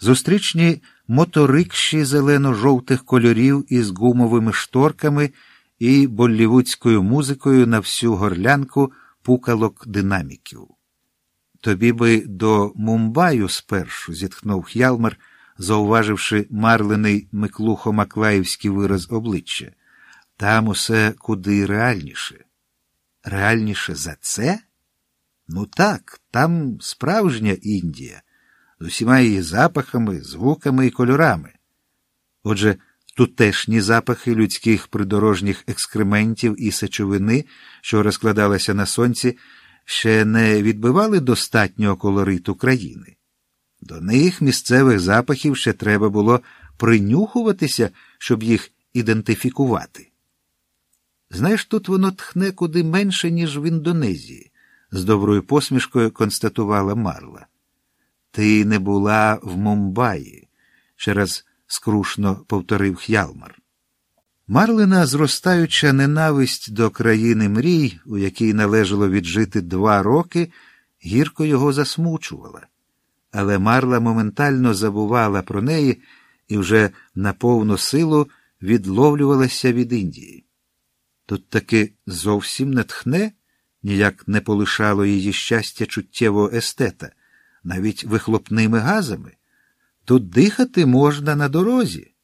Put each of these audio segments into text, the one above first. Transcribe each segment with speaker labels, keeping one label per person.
Speaker 1: зустрічні моторикші зелено-жовтих кольорів із гумовими шторками і боллівудською музикою на всю горлянку пукалок динаміків. Тобі би до Мумбаю спершу, зітхнув Х'ялмар, зауваживши марлений Миклухо Маклаївський вираз обличчя. Там усе куди реальніше. Реальніше за це? Ну так, там справжня Індія, з усіма її запахами, звуками і кольорами. Отже, тутешні запахи людських придорожніх екскрементів і сечовини, що розкладалася на сонці, ще не відбивали достатнього колориту країни. До них місцевих запахів ще треба було принюхуватися, щоб їх ідентифікувати. Знаєш, тут воно тхне куди менше, ніж в Індонезії, з доброю посмішкою констатувала Марла. Ти не була в Мумбаї, ще раз скрушно повторив Х'ялмар. Марлина зростаюча ненависть до країни мрій, у якій належало віджити два роки, гірко його засмучувала. Але Марла моментально забувала про неї і вже на повну силу відловлювалася від Індії. Тут таки зовсім не тхне, ніяк не полишало її щастя чуттєвого естета, навіть вихлопними газами. Тут дихати можна на дорозі.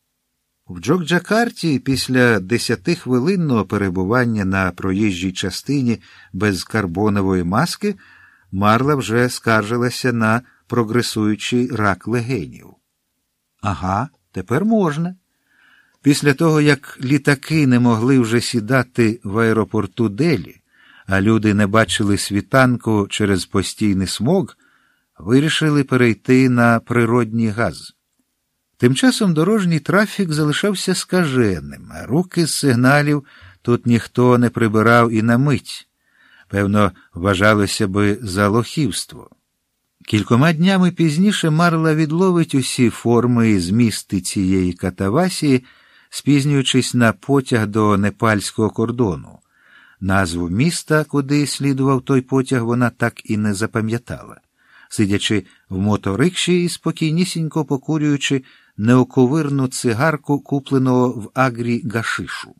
Speaker 1: В Джокджакарті після десятихвилинного перебування на проїжджій частині без карбонової маски Марла вже скаржилася на прогресуючий рак легенів. Ага, тепер можна. Після того, як літаки не могли вже сідати в аеропорту Делі, а люди не бачили світанку через постійний смог, вирішили перейти на природній газ. Тим часом дорожній трафік залишався скаженим, а руки з сигналів тут ніхто не прибирав і на мить. Певно, вважалося би за лохівство. Кількома днями пізніше Марла відловить усі форми і змісти цієї катавасії, спізнюючись на потяг до непальського кордону. Назву міста, куди слідував той потяг, вона так і не запам'ятала, сидячи в моторикші і спокійнісінько покурюючи неоковирну цигарку, купленого в агрі гашишу,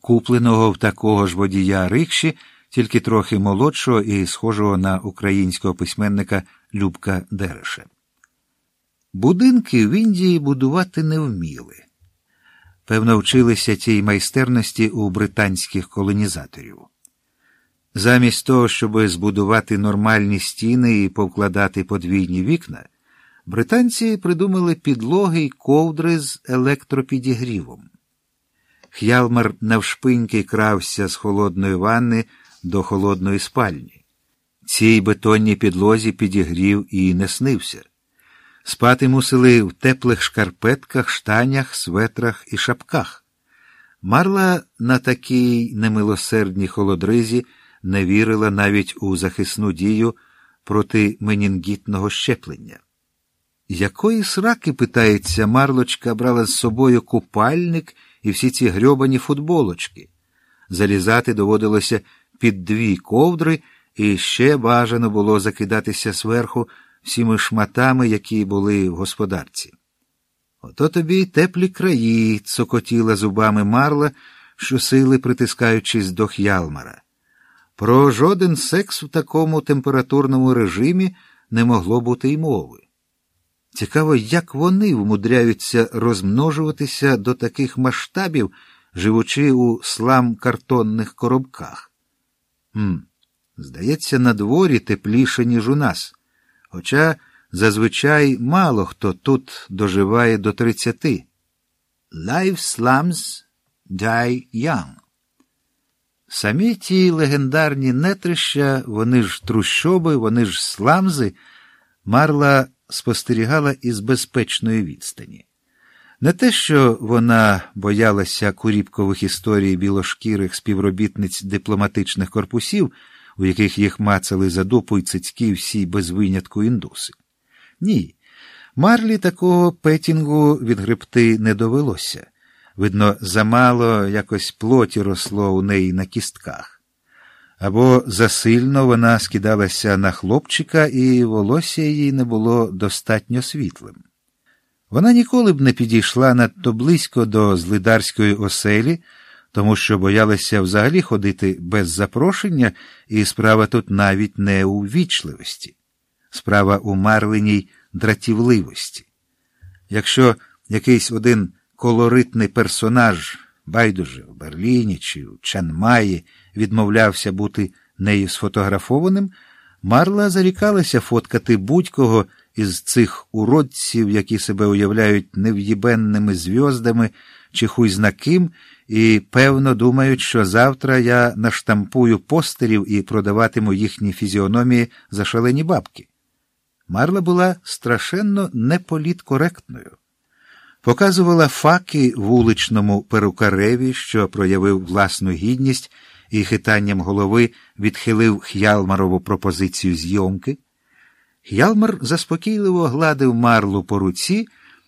Speaker 1: купленого в такого ж водія рикші, тільки трохи молодшого і схожого на українського письменника Любка Дереша. Будинки в Індії будувати не вміли. Певно, вчилися тій майстерності у британських колонізаторів. Замість того, щоб збудувати нормальні стіни і повкладати подвійні вікна, британці придумали підлоги й ковдри з електропідігрівом. Х'ялмар навшпиньки крався з холодної ванни до холодної спальні. Цій бетонній підлозі підігрів і не снився. Спати мусили в теплих шкарпетках, штанях, светрах і шапках. Марла на такій немилосердній холодризі не вірила навіть у захисну дію проти менінгітного щеплення. Якої сраки, питається, Марлочка брала з собою купальник і всі ці грьобані футболочки. Залізати доводилося під дві ковдри, і ще бажано було закидатися зверху всіми шматами, які були в господарці. Ото тобі й теплі краї, цокотіла зубами марла, щосили притискаючись до х'ялмара. Про жоден секс в такому температурному режимі не могло бути й мови. Цікаво, як вони вмудряються розмножуватися до таких масштабів, живучи у слам картонних коробках. Хм, Здається, на дворі тепліше, ніж у нас. Хоча зазвичай мало хто тут доживає до тридцяти. Life slums die young. Самі ті легендарні нетрища, вони ж трущоби, вони ж сламзи, Марла спостерігала із безпечної відстані. Не те, що вона боялася куріпкових історій білошкірих співробітниць дипломатичних корпусів, у яких їх мацали за дупу й цицьки всі без винятку індуси. Ні, Марлі такого петінгу відгребти не довелося. Видно, замало якось плоті росло у неї на кістках. Або засильно вона скидалася на хлопчика, і волосся їй не було достатньо світлим. Вона ніколи б не підійшла надто близько до злидарської оселі, тому що боялася взагалі ходити без запрошення, і справа тут навіть не у вічливості, справа у марленій дратівливості. Якщо якийсь один колоритний персонаж, байдуже в Берліні чи в Чанмаї, відмовлявся бути нею сфотографованим, Марла зарікалася фоткати будь-кого із цих уродців, які себе уявляють нев'їбенними зв'яздами чи хуй зна ким, і певно думають, що завтра я наштампую постерів і продаватиму їхні фізіономії за шалені бабки. Марла була страшенно неполіткоректною. Показувала факи вуличному перукареві, що проявив власну гідність і хитанням голови відхилив Х'ялмарову пропозицію зйомки. Х'ялмар заспокійливо гладив марлу по руці.